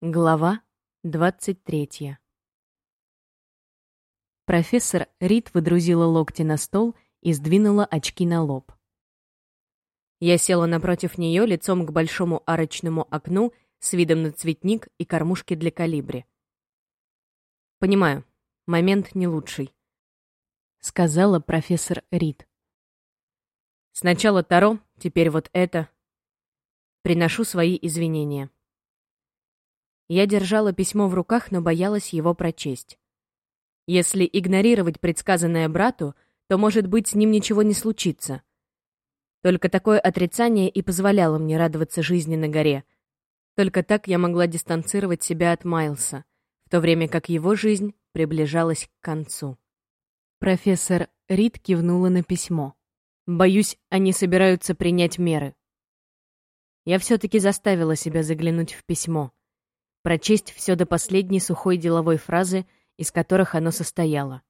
Глава двадцать третья. Профессор Рид выдрузила локти на стол и сдвинула очки на лоб. Я села напротив нее лицом к большому арочному окну с видом на цветник и кормушки для калибри. «Понимаю, момент не лучший», — сказала профессор Рид. «Сначала Таро, теперь вот это. Приношу свои извинения». Я держала письмо в руках, но боялась его прочесть. Если игнорировать предсказанное брату, то, может быть, с ним ничего не случится. Только такое отрицание и позволяло мне радоваться жизни на горе. Только так я могла дистанцировать себя от Майлса, в то время как его жизнь приближалась к концу. Профессор Рид кивнула на письмо. «Боюсь, они собираются принять меры». Я все-таки заставила себя заглянуть в письмо, прочесть все до последней сухой деловой фразы, из которых оно состояло.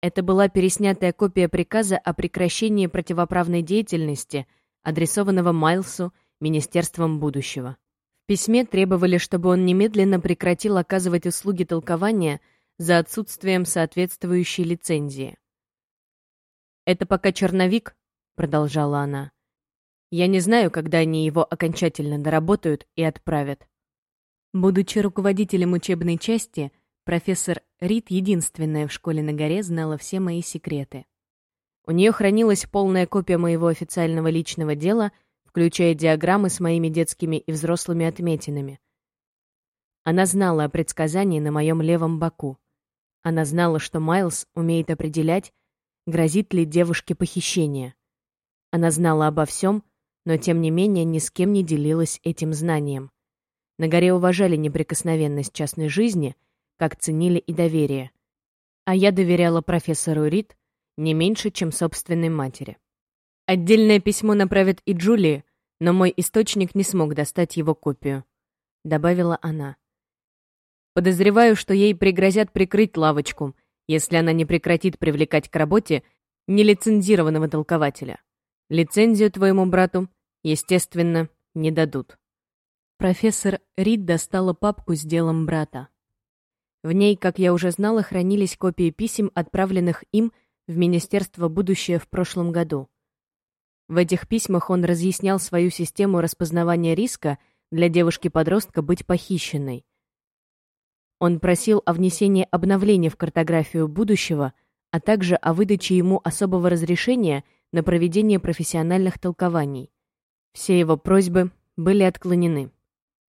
Это была переснятая копия приказа о прекращении противоправной деятельности, адресованного Майлсу Министерством будущего. В письме требовали, чтобы он немедленно прекратил оказывать услуги толкования за отсутствием соответствующей лицензии. «Это пока черновик», — продолжала она. «Я не знаю, когда они его окончательно доработают и отправят». Будучи руководителем учебной части, Профессор Рид, единственная в школе на горе, знала все мои секреты. У нее хранилась полная копия моего официального личного дела, включая диаграммы с моими детскими и взрослыми отметинами. Она знала о предсказании на моем левом боку. Она знала, что Майлз умеет определять, грозит ли девушке похищение. Она знала обо всем, но тем не менее ни с кем не делилась этим знанием. На горе уважали неприкосновенность частной жизни — как ценили и доверие. А я доверяла профессору Рид не меньше, чем собственной матери. Отдельное письмо направят и Джулии, но мой источник не смог достать его копию, добавила она. Подозреваю, что ей пригрозят прикрыть лавочку, если она не прекратит привлекать к работе нелицензированного толкователя. Лицензию твоему брату, естественно, не дадут. Профессор Рид достала папку с делом брата. В ней, как я уже знала, хранились копии писем, отправленных им в Министерство будущее в прошлом году. В этих письмах он разъяснял свою систему распознавания риска для девушки-подростка быть похищенной. Он просил о внесении обновления в картографию будущего, а также о выдаче ему особого разрешения на проведение профессиональных толкований. Все его просьбы были отклонены.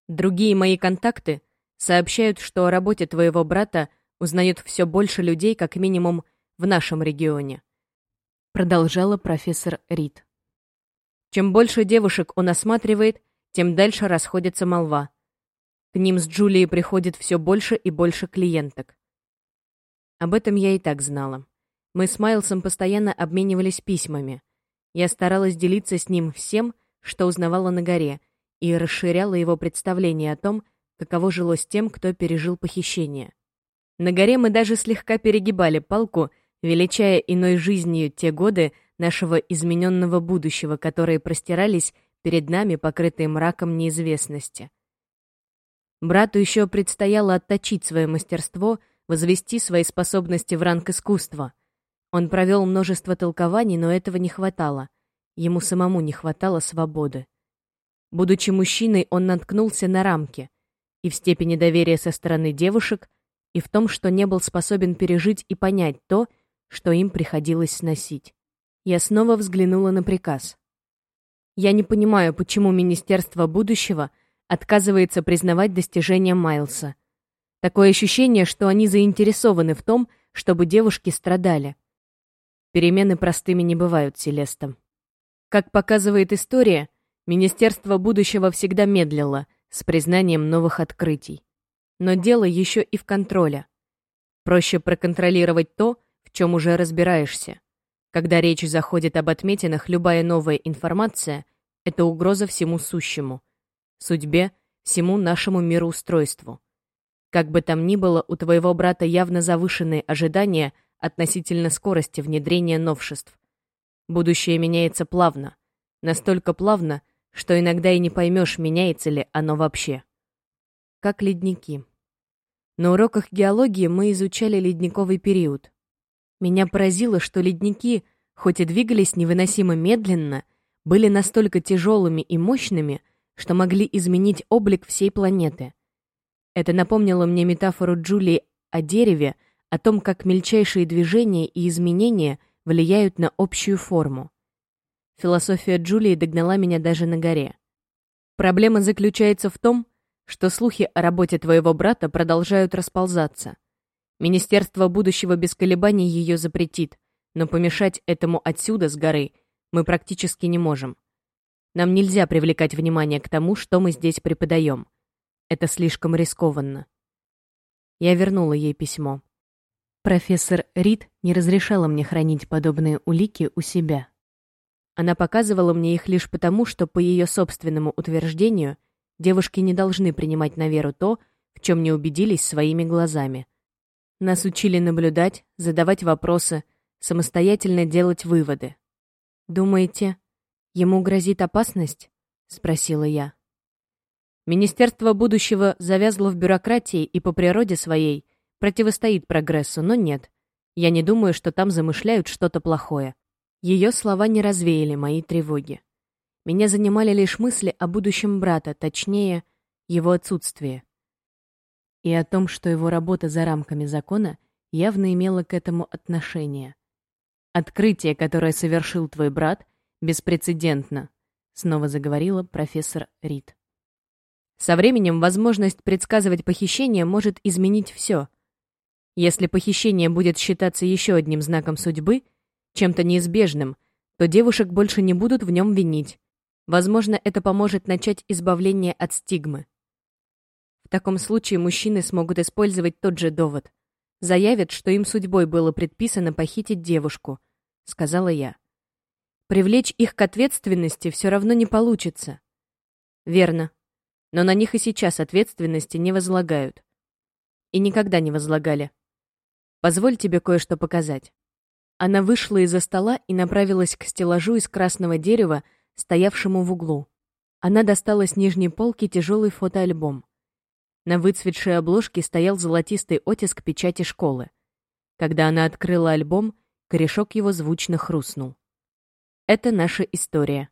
Другие мои контакты Сообщают, что о работе твоего брата узнают все больше людей, как минимум, в нашем регионе. Продолжала профессор Рид. Чем больше девушек он осматривает, тем дальше расходится молва. К ним с Джулией приходит все больше и больше клиенток. Об этом я и так знала. Мы с Майлсом постоянно обменивались письмами. Я старалась делиться с ним всем, что узнавала на горе, и расширяла его представление о том, каково жилось тем, кто пережил похищение. На горе мы даже слегка перегибали палку, величая иной жизнью те годы нашего измененного будущего, которые простирались перед нами, покрытые мраком неизвестности. Брату еще предстояло отточить свое мастерство, возвести свои способности в ранг искусства. Он провел множество толкований, но этого не хватало. Ему самому не хватало свободы. Будучи мужчиной, он наткнулся на рамки и в степени доверия со стороны девушек, и в том, что не был способен пережить и понять то, что им приходилось сносить. Я снова взглянула на приказ. Я не понимаю, почему Министерство будущего отказывается признавать достижения Майлса. Такое ощущение, что они заинтересованы в том, чтобы девушки страдали. Перемены простыми не бывают, Селеста. Как показывает история, Министерство будущего всегда медлило, с признанием новых открытий. Но дело еще и в контроле. Проще проконтролировать то, в чем уже разбираешься. Когда речь заходит об отметинах, любая новая информация — это угроза всему сущему, судьбе, всему нашему мироустройству. Как бы там ни было, у твоего брата явно завышенные ожидания относительно скорости внедрения новшеств. Будущее меняется плавно. Настолько плавно, что иногда и не поймешь, меняется ли оно вообще. Как ледники. На уроках геологии мы изучали ледниковый период. Меня поразило, что ледники, хоть и двигались невыносимо медленно, были настолько тяжелыми и мощными, что могли изменить облик всей планеты. Это напомнило мне метафору Джулии о дереве, о том, как мельчайшие движения и изменения влияют на общую форму. Философия Джулии догнала меня даже на горе. Проблема заключается в том, что слухи о работе твоего брата продолжают расползаться. Министерство будущего без колебаний ее запретит, но помешать этому отсюда, с горы, мы практически не можем. Нам нельзя привлекать внимание к тому, что мы здесь преподаем. Это слишком рискованно. Я вернула ей письмо. Профессор Рид не разрешала мне хранить подобные улики у себя. Она показывала мне их лишь потому, что, по ее собственному утверждению, девушки не должны принимать на веру то, в чем не убедились своими глазами. Нас учили наблюдать, задавать вопросы, самостоятельно делать выводы. «Думаете, ему грозит опасность?» — спросила я. Министерство будущего завязло в бюрократии и по природе своей противостоит прогрессу, но нет. Я не думаю, что там замышляют что-то плохое. Ее слова не развеяли мои тревоги. Меня занимали лишь мысли о будущем брата, точнее, его отсутствии. И о том, что его работа за рамками закона явно имела к этому отношение. Открытие, которое совершил твой брат, беспрецедентно, снова заговорила профессор Рид. Со временем возможность предсказывать похищение может изменить все. Если похищение будет считаться еще одним знаком судьбы, чем-то неизбежным, то девушек больше не будут в нем винить. Возможно, это поможет начать избавление от стигмы. В таком случае мужчины смогут использовать тот же довод. Заявят, что им судьбой было предписано похитить девушку, сказала я. Привлечь их к ответственности все равно не получится. Верно, но на них и сейчас ответственности не возлагают. И никогда не возлагали. Позволь тебе кое-что показать. Она вышла из-за стола и направилась к стеллажу из красного дерева, стоявшему в углу. Она достала с нижней полки тяжелый фотоальбом. На выцветшей обложке стоял золотистый оттиск печати школы. Когда она открыла альбом, корешок его звучно хрустнул. Это наша история.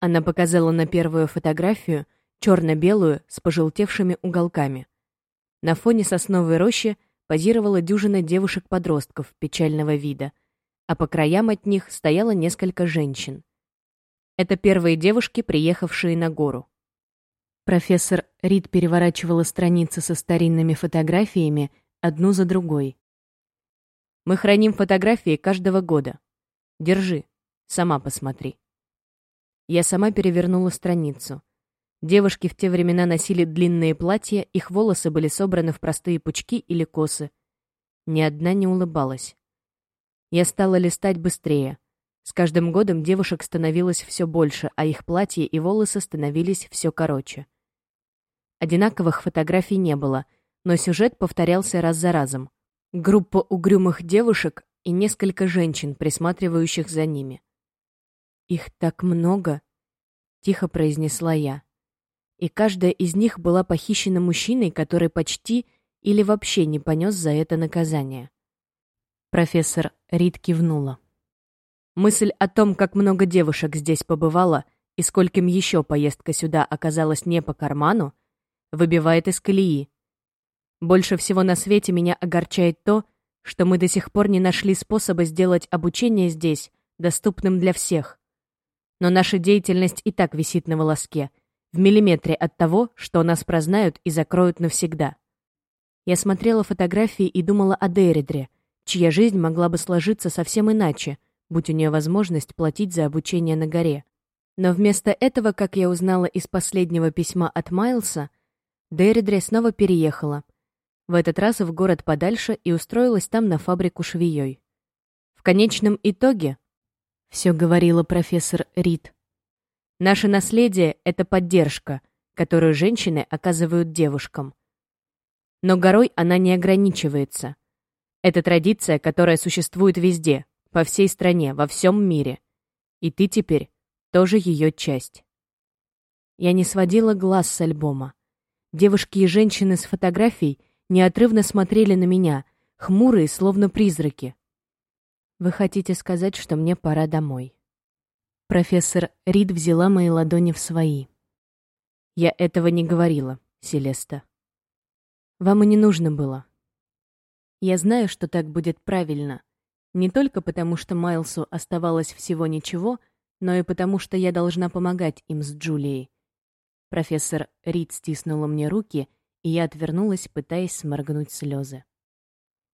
Она показала на первую фотографию — черно-белую, с пожелтевшими уголками. На фоне сосновой рощи позировала дюжина девушек-подростков печального вида, а по краям от них стояло несколько женщин. Это первые девушки, приехавшие на гору. Профессор Рид переворачивала страницы со старинными фотографиями одну за другой. «Мы храним фотографии каждого года. Держи, сама посмотри». Я сама перевернула страницу. Девушки в те времена носили длинные платья, их волосы были собраны в простые пучки или косы. Ни одна не улыбалась. Я стала листать быстрее. С каждым годом девушек становилось все больше, а их платья и волосы становились все короче. Одинаковых фотографий не было, но сюжет повторялся раз за разом. Группа угрюмых девушек и несколько женщин, присматривающих за ними. «Их так много!» — тихо произнесла я и каждая из них была похищена мужчиной, который почти или вообще не понес за это наказание. Профессор Рид кивнула. Мысль о том, как много девушек здесь побывало и скольким еще поездка сюда оказалась не по карману, выбивает из колеи. Больше всего на свете меня огорчает то, что мы до сих пор не нашли способа сделать обучение здесь доступным для всех. Но наша деятельность и так висит на волоске — в миллиметре от того, что нас прознают и закроют навсегда. Я смотрела фотографии и думала о Деридре, чья жизнь могла бы сложиться совсем иначе, будь у нее возможность платить за обучение на горе. Но вместо этого, как я узнала из последнего письма от Майлса, Деридре снова переехала. В этот раз в город подальше и устроилась там на фабрику швеей. В конечном итоге, все говорила профессор Рид, Наше наследие — это поддержка, которую женщины оказывают девушкам. Но горой она не ограничивается. Это традиция, которая существует везде, по всей стране, во всем мире. И ты теперь тоже ее часть. Я не сводила глаз с альбома. Девушки и женщины с фотографий неотрывно смотрели на меня, хмурые, словно призраки. Вы хотите сказать, что мне пора домой? Профессор Рид взяла мои ладони в свои. Я этого не говорила, Селеста. Вам и не нужно было. Я знаю, что так будет правильно. Не только потому, что Майлсу оставалось всего ничего, но и потому, что я должна помогать им с Джулией. Профессор Рид стиснула мне руки, и я отвернулась, пытаясь сморгнуть слезы.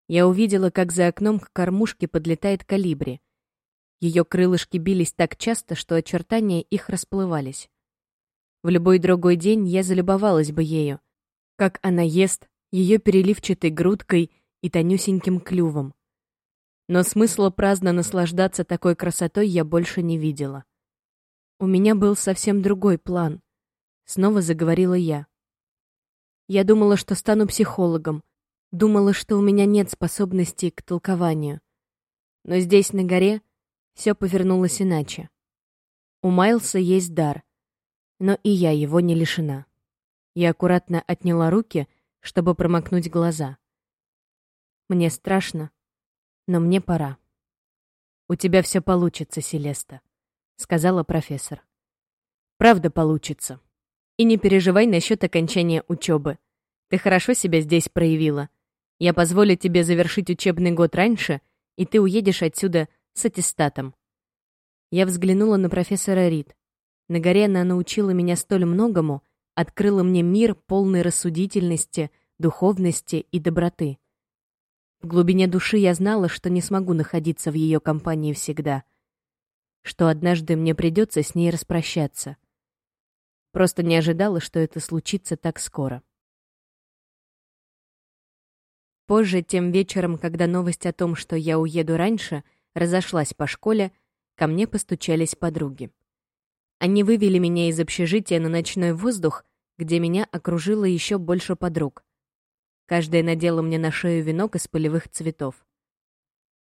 Я увидела, как за окном к кормушке подлетает калибри. Ее крылышки бились так часто, что очертания их расплывались. В любой другой день я залюбовалась бы ею. Как она ест, ее переливчатой грудкой и тонюсеньким клювом. Но смысла праздно наслаждаться такой красотой я больше не видела. У меня был совсем другой план. Снова заговорила я. Я думала, что стану психологом. Думала, что у меня нет способностей к толкованию. Но здесь, на горе, все повернулось иначе. У Майлса есть дар, но и я его не лишена. Я аккуратно отняла руки, чтобы промокнуть глаза. Мне страшно, но мне пора. «У тебя все получится, Селеста», — сказала профессор. «Правда получится. И не переживай насчет окончания учебы. Ты хорошо себя здесь проявила. Я позволю тебе завершить учебный год раньше, и ты уедешь отсюда с аттестатом». Я взглянула на профессора Рид. На горе она научила меня столь многому, открыла мне мир полной рассудительности, духовности и доброты. В глубине души я знала, что не смогу находиться в ее компании всегда, что однажды мне придется с ней распрощаться. Просто не ожидала, что это случится так скоро. Позже, тем вечером, когда новость о том, что я уеду раньше, разошлась по школе, ко мне постучались подруги. Они вывели меня из общежития на ночной воздух, где меня окружило еще больше подруг. Каждая надела мне на шею венок из полевых цветов.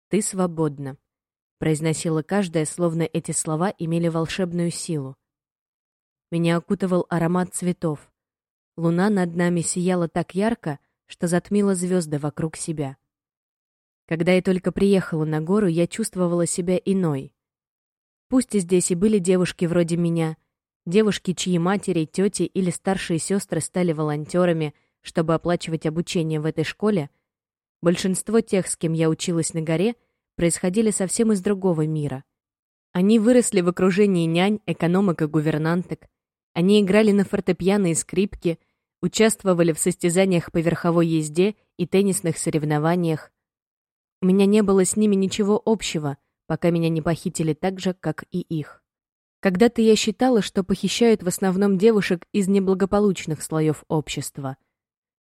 «Ты свободна», — произносила каждая, словно эти слова имели волшебную силу. Меня окутывал аромат цветов. Луна над нами сияла так ярко, что затмила звезды вокруг себя. Когда я только приехала на гору, я чувствовала себя иной. Пусть здесь и были девушки вроде меня, девушки, чьи матери, тети или старшие сестры стали волонтерами, чтобы оплачивать обучение в этой школе, большинство тех, с кем я училась на горе, происходили совсем из другого мира. Они выросли в окружении нянь, экономок и гувернанток, они играли на фортепиано и скрипке, участвовали в состязаниях по верховой езде и теннисных соревнованиях. У меня не было с ними ничего общего, пока меня не похитили так же, как и их. Когда-то я считала, что похищают в основном девушек из неблагополучных слоев общества.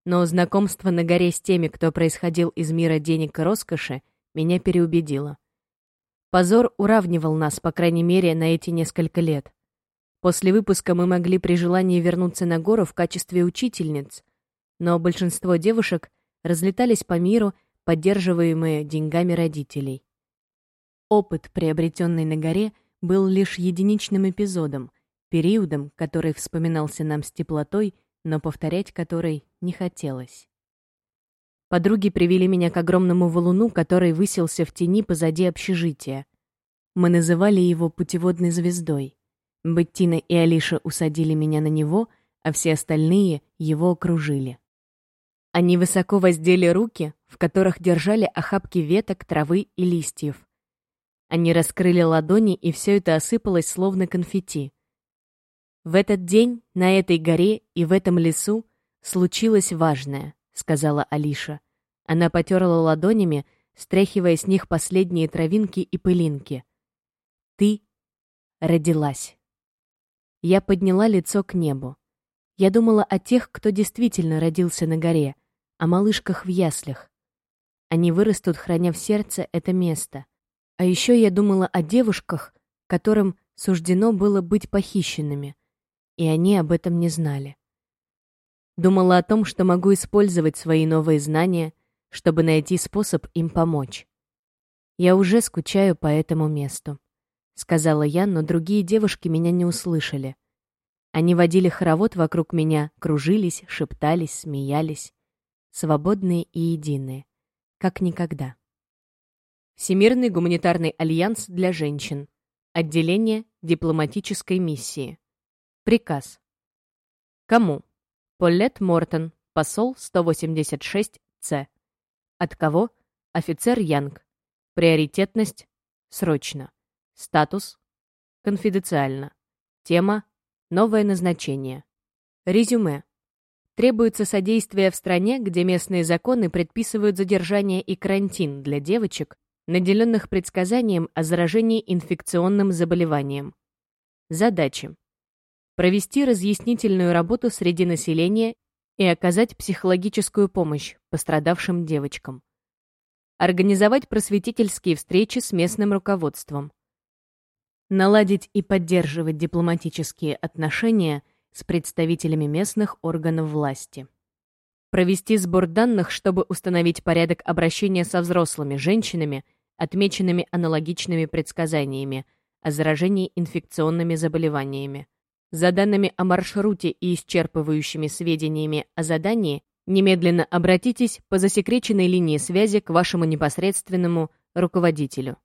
Но знакомство на горе с теми, кто происходил из мира денег и роскоши, меня переубедило. Позор уравнивал нас, по крайней мере, на эти несколько лет. После выпуска мы могли при желании вернуться на гору в качестве учительниц, но большинство девушек разлетались по миру, поддерживаемые деньгами родителей. Опыт, приобретенный на горе, был лишь единичным эпизодом, периодом, который вспоминался нам с теплотой, но повторять который не хотелось. Подруги привели меня к огромному валуну, который высился в тени позади общежития. Мы называли его путеводной звездой. Беттина и Алиша усадили меня на него, а все остальные его окружили. Они высоко воздели руки, в которых держали охапки веток, травы и листьев. Они раскрыли ладони, и все это осыпалось словно конфетти. «В этот день, на этой горе и в этом лесу случилось важное», — сказала Алиша. Она потерла ладонями, стряхивая с них последние травинки и пылинки. «Ты родилась». Я подняла лицо к небу. Я думала о тех, кто действительно родился на горе, о малышках в яслях. Они вырастут, храня в сердце это место. А еще я думала о девушках, которым суждено было быть похищенными, и они об этом не знали. Думала о том, что могу использовать свои новые знания, чтобы найти способ им помочь. Я уже скучаю по этому месту. Сказала я, но другие девушки меня не услышали. Они водили хоровод вокруг меня, кружились, шептались, смеялись. Свободные и единые. Как никогда. Всемирный гуманитарный альянс для женщин. Отделение дипломатической миссии. Приказ. Кому? Полет Мортон, посол 186-С. От кого? Офицер Янг. Приоритетность. Срочно. Статус. Конфиденциально. Тема. Новое назначение. Резюме. Требуется содействие в стране, где местные законы предписывают задержание и карантин для девочек, наделенных предсказанием о заражении инфекционным заболеванием. Задачи. Провести разъяснительную работу среди населения и оказать психологическую помощь пострадавшим девочкам. Организовать просветительские встречи с местным руководством наладить и поддерживать дипломатические отношения с представителями местных органов власти. Провести сбор данных, чтобы установить порядок обращения со взрослыми женщинами, отмеченными аналогичными предсказаниями о заражении инфекционными заболеваниями. За данными о маршруте и исчерпывающими сведениями о задании немедленно обратитесь по засекреченной линии связи к вашему непосредственному руководителю.